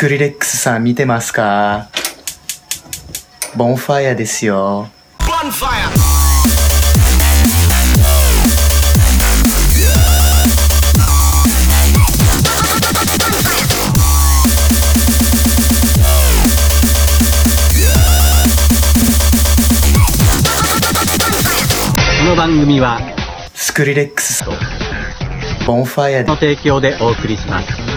クリレックスさん見てますか？ボンファイアですよ。ボンファイアこの番組はスクリレックスとボンファイアの提供でお送りします。